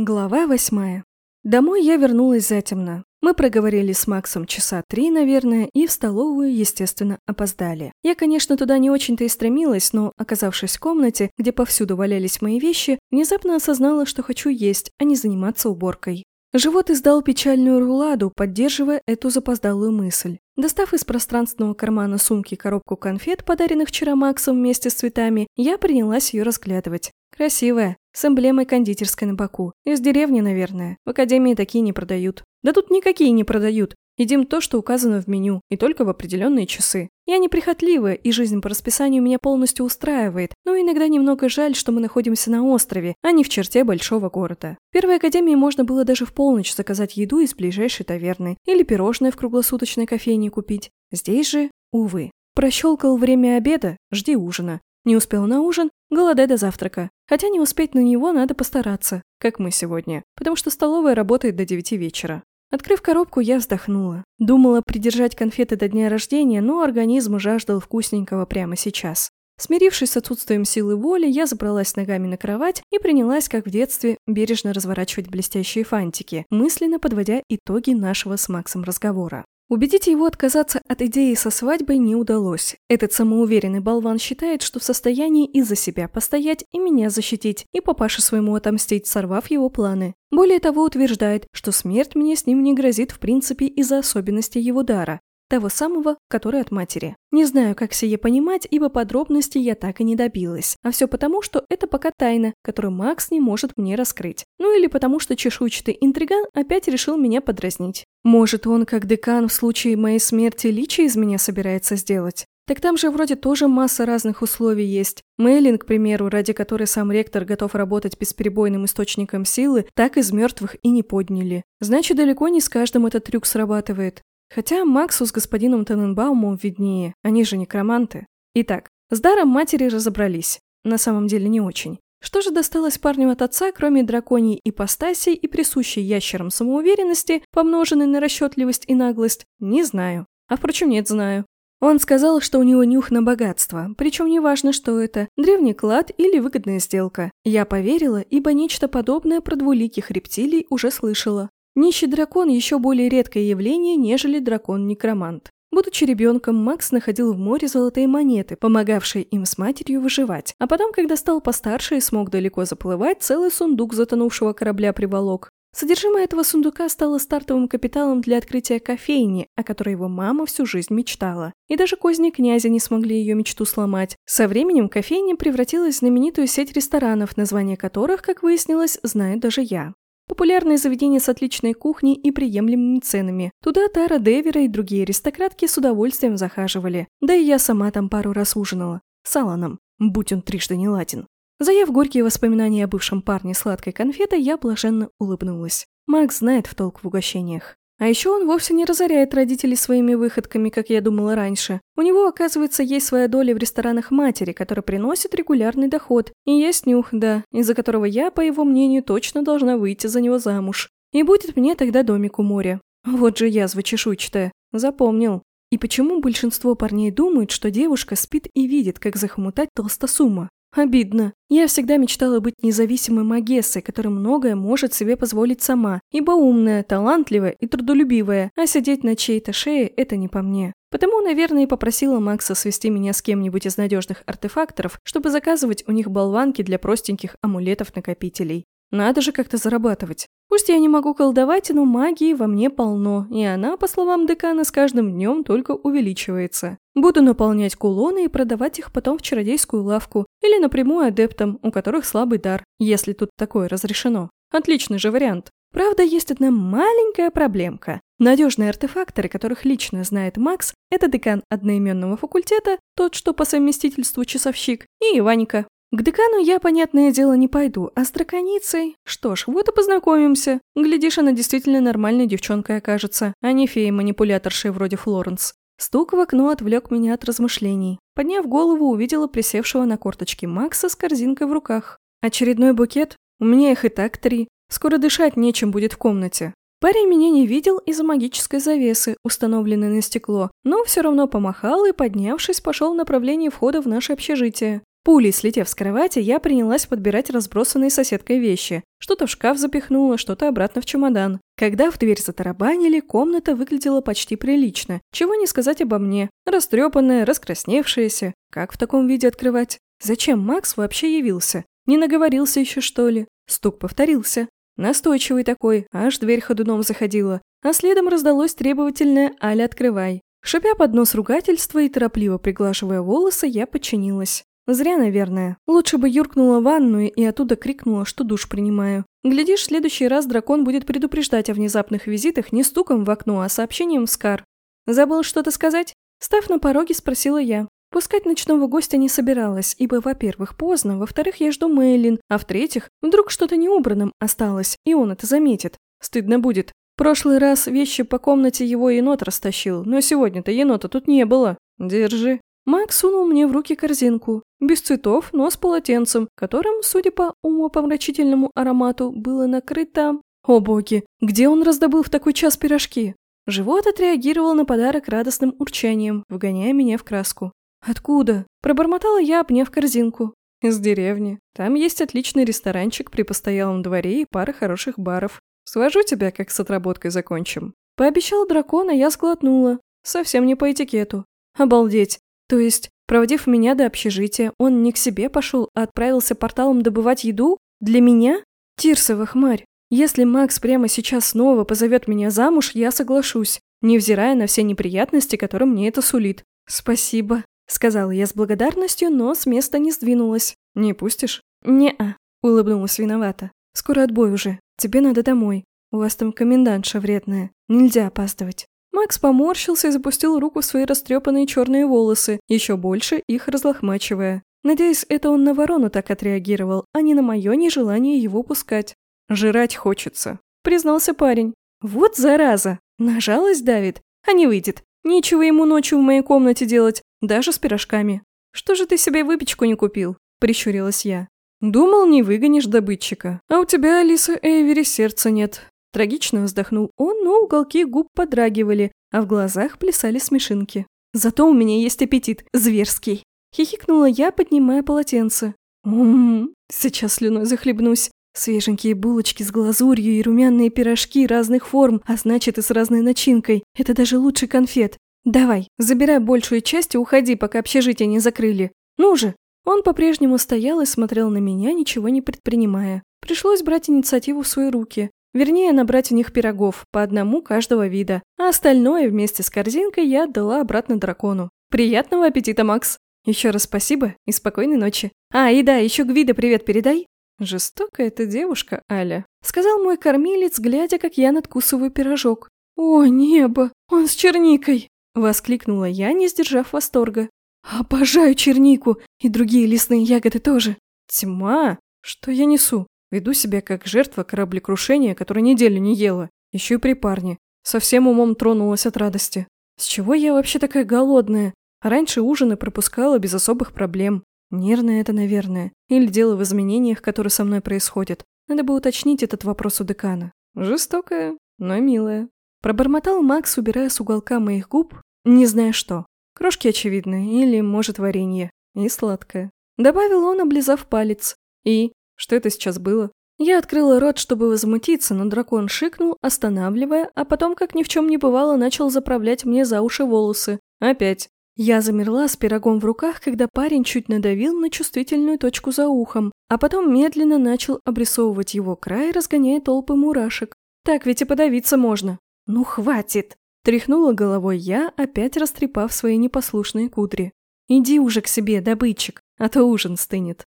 Глава восьмая. Домой я вернулась затемно. Мы проговорили с Максом часа три, наверное, и в столовую, естественно, опоздали. Я, конечно, туда не очень-то и стремилась, но, оказавшись в комнате, где повсюду валялись мои вещи, внезапно осознала, что хочу есть, а не заниматься уборкой. Живот издал печальную руладу, поддерживая эту запоздалую мысль. Достав из пространственного кармана сумки коробку конфет, подаренных вчера Максом вместе с цветами, я принялась ее разглядывать. Красивая, с эмблемой кондитерской на боку. Из деревни, наверное. В академии такие не продают. Да тут никакие не продают. Едим то, что указано в меню, и только в определенные часы. Я неприхотливая, и жизнь по расписанию меня полностью устраивает, но иногда немного жаль, что мы находимся на острове, а не в черте большого города. В первой академии можно было даже в полночь заказать еду из ближайшей таверны или пирожное в круглосуточной кофейне купить. Здесь же, увы. Прощелкал время обеда, жди ужина. Не успел на ужин, голодай до завтрака. Хотя не успеть на него надо постараться, как мы сегодня, потому что столовая работает до девяти вечера. Открыв коробку, я вздохнула. Думала придержать конфеты до дня рождения, но организм жаждал вкусненького прямо сейчас. Смирившись с отсутствием силы воли, я забралась ногами на кровать и принялась, как в детстве, бережно разворачивать блестящие фантики, мысленно подводя итоги нашего с Максом разговора. Убедить его отказаться от идеи со свадьбой не удалось. Этот самоуверенный болван считает, что в состоянии и за себя постоять, и меня защитить, и папаше своему отомстить, сорвав его планы. Более того, утверждает, что смерть мне с ним не грозит в принципе из-за особенностей его дара. Того самого, который от матери. Не знаю, как сие понимать, ибо подробностей я так и не добилась. А все потому, что это пока тайна, которую Макс не может мне раскрыть. Ну или потому, что чешуйчатый интриган опять решил меня подразнить. Может, он, как декан, в случае моей смерти личи из меня собирается сделать? Так там же вроде тоже масса разных условий есть. Мейлин, к примеру, ради которой сам ректор готов работать бесперебойным источником силы, так из мертвых и не подняли. Значит, далеко не с каждым этот трюк срабатывает. Хотя Максу с господином Тененбаумом виднее, они же некроманты. Итак, с даром матери разобрались. На самом деле не очень. Что же досталось парню от отца, кроме драконьей ипостаси и присущей ящерам самоуверенности, помноженной на расчетливость и наглость, не знаю. А впрочем, нет, знаю. Он сказал, что у него нюх на богатство, причем неважно, что это, древний клад или выгодная сделка. Я поверила, ибо нечто подобное про двуликих рептилий уже слышала. Нищий дракон – еще более редкое явление, нежели дракон-некромант. Будучи ребенком, Макс находил в море золотые монеты, помогавшие им с матерью выживать. А потом, когда стал постарше и смог далеко заплывать, целый сундук затонувшего корабля приволок. Содержимое этого сундука стало стартовым капиталом для открытия кофейни, о которой его мама всю жизнь мечтала. И даже козни князя не смогли ее мечту сломать. Со временем кофейня превратилась в знаменитую сеть ресторанов, название которых, как выяснилось, знаю даже я. Популярное заведение с отличной кухней и приемлемыми ценами. Туда Тара Девера и другие аристократки с удовольствием захаживали. Да и я сама там пару раз ужинала. С Аланом, будь он трижды не ладен. Заев горькие воспоминания о бывшем парне сладкой конфетой, я блаженно улыбнулась. Макс знает в толк в угощениях. А еще он вовсе не разоряет родителей своими выходками, как я думала раньше. У него, оказывается, есть своя доля в ресторанах матери, которая приносит регулярный доход. И есть нюх, да, из-за которого я, по его мнению, точно должна выйти за него замуж. И будет мне тогда домик у моря. Вот же язва чешуйчатая. Запомнил. И почему большинство парней думают, что девушка спит и видит, как захомутать толстосума? Обидно. Я всегда мечтала быть независимой магессой, которая многое может себе позволить сама, ибо умная, талантливая и трудолюбивая, а сидеть на чьей-то шее – это не по мне. Потому, наверное, и попросила Макса свести меня с кем-нибудь из надежных артефакторов, чтобы заказывать у них болванки для простеньких амулетов-накопителей. Надо же как-то зарабатывать. Пусть я не могу колдовать, но магии во мне полно, и она, по словам декана, с каждым днем только увеличивается. Буду наполнять кулоны и продавать их потом в чародейскую лавку или напрямую адептам, у которых слабый дар, если тут такое разрешено. Отличный же вариант. Правда, есть одна маленькая проблемка. Надежные артефакторы, которых лично знает Макс, это декан одноименного факультета, тот, что по совместительству часовщик, и Иваника, к декану я, понятное дело, не пойду, а с драконицей... Что ж, вот и познакомимся. Глядишь, она действительно нормальной девчонкой окажется, а не феей-манипуляторшей вроде Флоренс. Стук в окно отвлек меня от размышлений. Подняв голову, увидела присевшего на корточки Макса с корзинкой в руках. Очередной букет? У меня их и так три. Скоро дышать нечем будет в комнате. Парень меня не видел из-за магической завесы, установленной на стекло, но все равно помахал и, поднявшись, пошел в направлении входа в наше общежитие. Пулей слетев с кровати, я принялась подбирать разбросанные соседкой вещи. Что-то в шкаф запихнула, что-то обратно в чемодан. Когда в дверь затарабанили, комната выглядела почти прилично. Чего не сказать обо мне. Растрепанная, раскрасневшаяся. Как в таком виде открывать? Зачем Макс вообще явился? Не наговорился еще, что ли? Стук повторился. Настойчивый такой, аж дверь ходуном заходила. А следом раздалось требовательное «Аля, открывай». Шипя под нос ругательства и торопливо приглаживая волосы, я подчинилась. Зря, наверное. Лучше бы юркнула в ванную и оттуда крикнула, что душ принимаю. Глядишь, в следующий раз дракон будет предупреждать о внезапных визитах не стуком в окно, а сообщением в Скар. Забыл что-то сказать? Став на пороге, спросила я. Пускать ночного гостя не собиралась, ибо, во-первых, поздно, во-вторых, я жду Мэйлин, а в-третьих, вдруг что-то неубранным осталось, и он это заметит. Стыдно будет. Прошлый раз вещи по комнате его енот растащил, но сегодня-то енота тут не было. Держи. Макс сунул мне в руки корзинку. Без цветов, но с полотенцем, которым, судя по умопомрачительному аромату, было накрыто... О боги, где он раздобыл в такой час пирожки? Живот отреагировал на подарок радостным урчанием, вгоняя меня в краску. «Откуда?» – пробормотала я, обняв корзинку. «Из деревни. Там есть отличный ресторанчик при постоялом дворе и пара хороших баров. Свожу тебя, как с отработкой закончим». Пообещал дракон, а я сглотнула. Совсем не по этикету. Обалдеть. То есть, проводив меня до общежития, он не к себе пошел, а отправился порталом добывать еду? Для меня? Тирсова хмарь. Если Макс прямо сейчас снова позовет меня замуж, я соглашусь, невзирая на все неприятности, которые мне это сулит. Спасибо, сказала я с благодарностью, но с места не сдвинулась. Не пустишь? Не-а, улыбнулась виновата. Скоро отбой уже. Тебе надо домой. У вас там комендантша вредная. Нельзя опаздывать. Макс поморщился и запустил руку в свои растрепанные черные волосы, еще больше их разлохмачивая. Надеюсь, это он на ворону так отреагировал, а не на мое нежелание его пускать. «Жрать хочется», — признался парень. «Вот зараза! На жалость давит, а не выйдет. Нечего ему ночью в моей комнате делать, даже с пирожками. Что же ты себе выпечку не купил?» — прищурилась я. «Думал, не выгонишь добытчика. А у тебя, Алиса Эйвери, сердца нет. Трагично вздохнул он, но уголки губ подрагивали, а в глазах плясали смешинки. «Зато у меня есть аппетит, зверский!» Хихикнула я, поднимая полотенце. «Ммм, сейчас слюной захлебнусь. Свеженькие булочки с глазурью и румяные пирожки разных форм, а значит и с разной начинкой. Это даже лучше конфет. Давай, забирай большую часть и уходи, пока общежитие не закрыли. Ну же!» Он по-прежнему стоял и смотрел на меня, ничего не предпринимая. Пришлось брать инициативу в свои руки. Вернее, набрать у них пирогов, по одному каждого вида, а остальное вместе с корзинкой я отдала обратно дракону. Приятного аппетита, Макс! Еще раз спасибо и спокойной ночи. А, и да, еще Гвида привет передай. Жестокая эта девушка, Аля, сказал мой кормилец, глядя, как я надкусываю пирожок. О, небо, он с черникой! Воскликнула я, не сдержав восторга. Обожаю чернику и другие лесные ягоды тоже. Тьма, что я несу? Веду себя как жертва кораблекрушения, которая неделю не ела. Еще и при парне. Совсем умом тронулась от радости. С чего я вообще такая голодная? Раньше ужины пропускала без особых проблем. Нервное это, наверное. Или дело в изменениях, которые со мной происходят. Надо бы уточнить этот вопрос у декана. Жестокая, но милая. Пробормотал Макс, убирая с уголка моих губ, не зная что. Крошки, очевидно, или, может, варенье. И сладкое. Добавил он, облизав палец. И что это сейчас было? Я открыла рот, чтобы возмутиться, но дракон шикнул, останавливая, а потом, как ни в чем не бывало, начал заправлять мне за уши волосы. Опять. Я замерла с пирогом в руках, когда парень чуть надавил на чувствительную точку за ухом, а потом медленно начал обрисовывать его край, разгоняя толпы мурашек. Так ведь и подавиться можно. Ну хватит! Тряхнула головой я, опять растрепав свои непослушные кудри. Иди уже к себе, добытчик, а то ужин стынет.